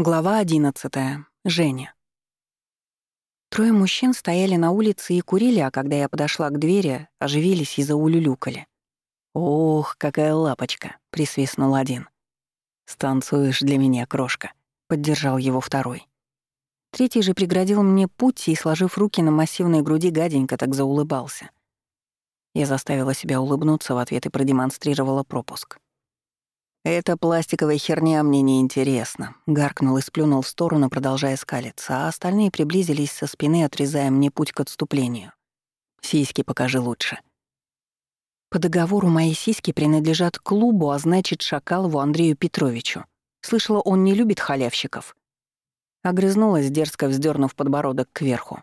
Глава 11. Женя. Трое мужчин стояли на улице и курили, а когда я подошла к двери, оживились и заулюлюкали. «Ох, какая лапочка!» — присвистнул один. «Станцуешь для меня, крошка», — поддержал его второй. Третий же преградил мне путь и, сложив руки на массивной груди, гаденько так заулыбался. Я заставила себя улыбнуться в ответ и продемонстрировала пропуск. «Эта пластиковая херня мне не интересна», — гаркнул и сплюнул в сторону, продолжая скалиться, а остальные приблизились со спины, отрезая мне путь к отступлению. «Сиськи покажи лучше». По договору мои сиськи принадлежат клубу, а значит, Шакалову Андрею Петровичу. Слышала, он не любит халявщиков. Огрызнулась, дерзко вздернув подбородок кверху.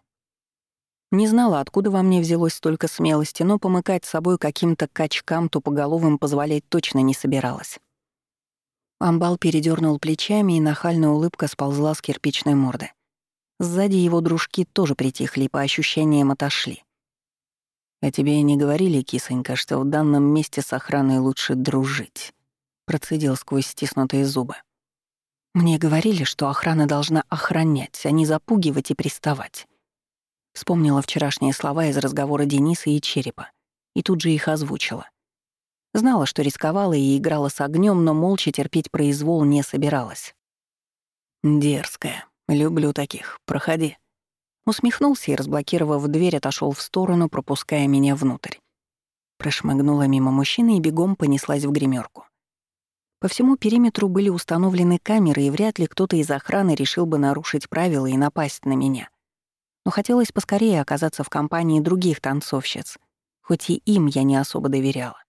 Не знала, откуда во мне взялось столько смелости, но помыкать собой каким-то качкам тупоголовым позволять точно не собиралась. Амбал передернул плечами, и нахальная улыбка сползла с кирпичной морды. Сзади его дружки тоже притихли и по ощущениям отошли. «А тебе и не говорили, кисонька, что в данном месте с охраной лучше дружить?» Процедил сквозь стиснутые зубы. «Мне говорили, что охрана должна охранять, а не запугивать и приставать». Вспомнила вчерашние слова из разговора Дениса и Черепа и тут же их озвучила. Знала, что рисковала и играла с огнем, но молча терпеть произвол не собиралась. «Дерзкая. Люблю таких. Проходи». Усмехнулся и, разблокировав дверь, отошел в сторону, пропуская меня внутрь. Прошмыгнула мимо мужчины и бегом понеслась в гримерку. По всему периметру были установлены камеры, и вряд ли кто-то из охраны решил бы нарушить правила и напасть на меня. Но хотелось поскорее оказаться в компании других танцовщиц, хоть и им я не особо доверяла.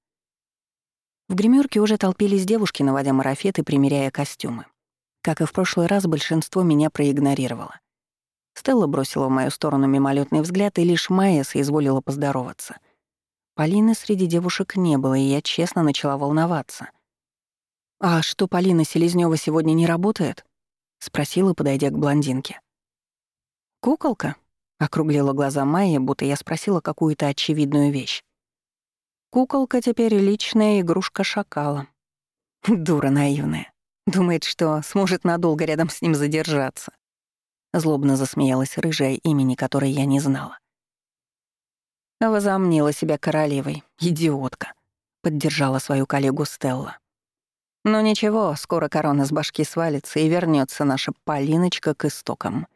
В гримерке уже толпились девушки, наводя марафет и примеряя костюмы. Как и в прошлый раз, большинство меня проигнорировало. Стелла бросила в мою сторону мимолетный взгляд, и лишь Майя соизволила поздороваться. Полины среди девушек не было, и я честно начала волноваться. «А что, Полина Селезнёва сегодня не работает?» — спросила, подойдя к блондинке. «Куколка?» — округлила глаза Майя, будто я спросила какую-то очевидную вещь. Куколка теперь личная игрушка шакала. Дура наивная. Думает, что сможет надолго рядом с ним задержаться. Злобно засмеялась рыжая, имени которой я не знала. Возомнила себя королевой, идиотка. Поддержала свою коллегу Стелла. Но ничего, скоро корона с башки свалится и вернется наша Полиночка к истокам.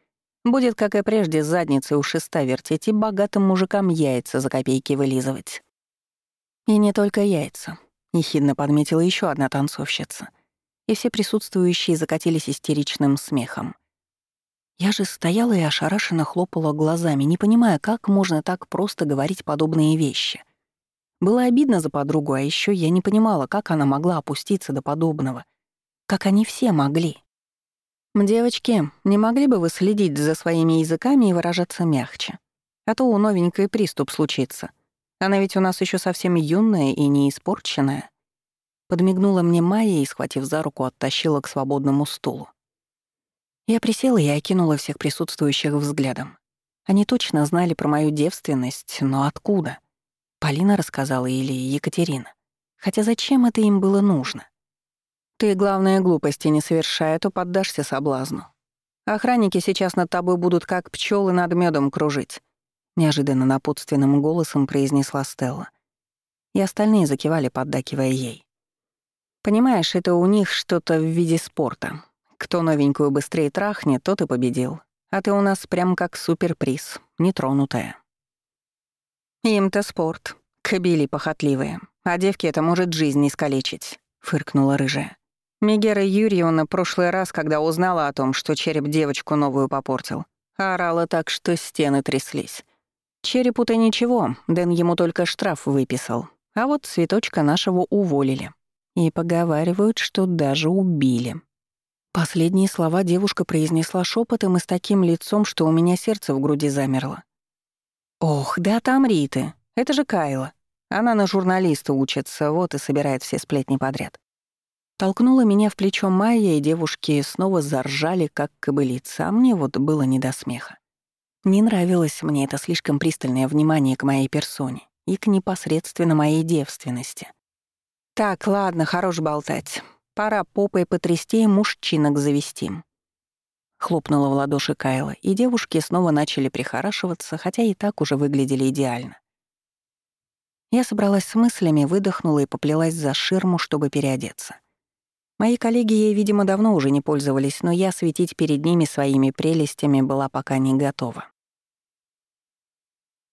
Будет, как и прежде, задницей у шеста вертеть и богатым мужикам яйца за копейки вылизывать. «И не только яйца», — ехидно подметила еще одна танцовщица. И все присутствующие закатились истеричным смехом. Я же стояла и ошарашенно хлопала глазами, не понимая, как можно так просто говорить подобные вещи. Было обидно за подругу, а еще я не понимала, как она могла опуститься до подобного. Как они все могли. «Девочки, не могли бы вы следить за своими языками и выражаться мягче? А то у новенькой приступ случится», она ведь у нас еще совсем юная и не испорченная. Подмигнула мне Майя и, схватив за руку, оттащила к свободному стулу. Я присела и окинула всех присутствующих взглядом. Они точно знали про мою девственность, но откуда? Полина рассказала или Екатерина? Хотя зачем это им было нужно? Ты, главное, глупости не совершая, то поддашься соблазну. Охранники сейчас над тобой будут как пчелы над медом кружить. — неожиданно напутственным голосом произнесла Стелла. И остальные закивали, поддакивая ей. «Понимаешь, это у них что-то в виде спорта. Кто новенькую быстрее трахнет, тот и победил. А ты у нас прям как суперприз, нетронутая». «Им-то спорт. Кобели похотливые. А девки это может жизнь искалечить», — фыркнула рыжая. Мегера Юрьевна прошлый раз, когда узнала о том, что череп девочку новую попортил, орала так, что стены тряслись. Черепу-то ничего, Дэн ему только штраф выписал. А вот цветочка нашего уволили. И поговаривают, что даже убили. Последние слова девушка произнесла шепотом и с таким лицом, что у меня сердце в груди замерло. «Ох, да отомри ты! Это же Кайла. Она на журналиста учится, вот и собирает все сплетни подряд». Толкнула меня в плечо Майя, и девушки снова заржали, как кобылица, а мне вот было не до смеха. Не нравилось мне это слишком пристальное внимание к моей персоне и к непосредственно моей девственности. Так, ладно, хорош болтать. Пора попой потрясти и мужчинок завести. Хлопнула в ладоши Кайла, и девушки снова начали прихорашиваться, хотя и так уже выглядели идеально. Я собралась с мыслями, выдохнула и поплелась за ширму, чтобы переодеться. Мои коллеги ей, видимо, давно уже не пользовались, но я светить перед ними своими прелестями была пока не готова.